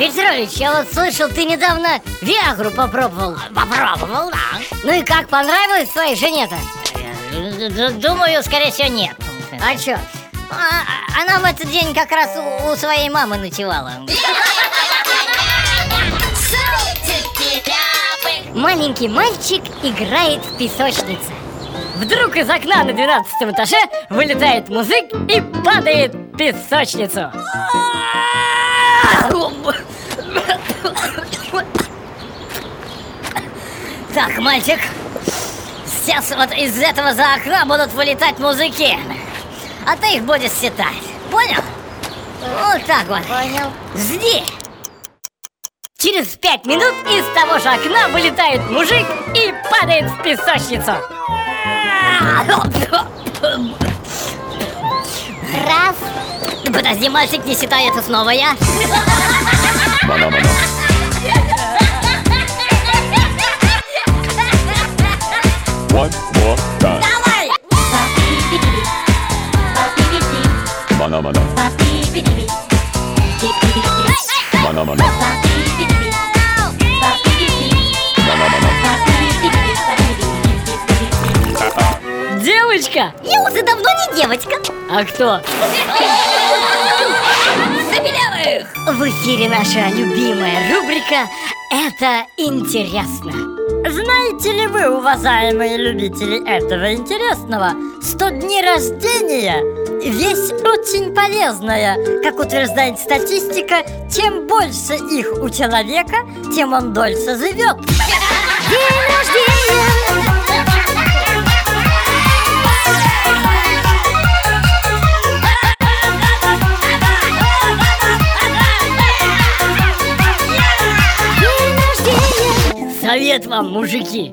Петрович, я вот слышал, ты недавно Виагру попробовал. Попробовал, да. Ну и как, понравилось твоей жене-то? Думаю, скорее всего, нет. А чё? А, она в этот день как раз у, у своей мамы ночевала. Маленький мальчик играет в песочнице. Вдруг из окна на 12 этаже вылетает музык и падает в песочницу Так, мальчик, сейчас вот из этого за окна будут вылетать музыки А ты их будешь считать, понял? Вот так вот. Понял. Жди. Через пять минут из того же окна вылетает мужик и падает в песочницу. Раз. Подожди, мальчик, не считай, это снова я One more time. Давай! Mana mana. Девочка! Я уже давно не девочка А кто? Забелявых В эфире наша любимая рубрика «Это интересно» Знаете ли вы, уважаемые любители этого интересного, что дни рождения – вещь очень полезная. Как утверждает статистика, чем больше их у человека, тем он дольше живет. День рождения! Совет вам, мужики!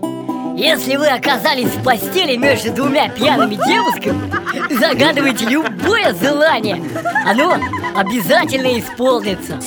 Если вы оказались в постели между двумя пьяными девушками, загадывайте любое желание. Оно обязательно исполнится.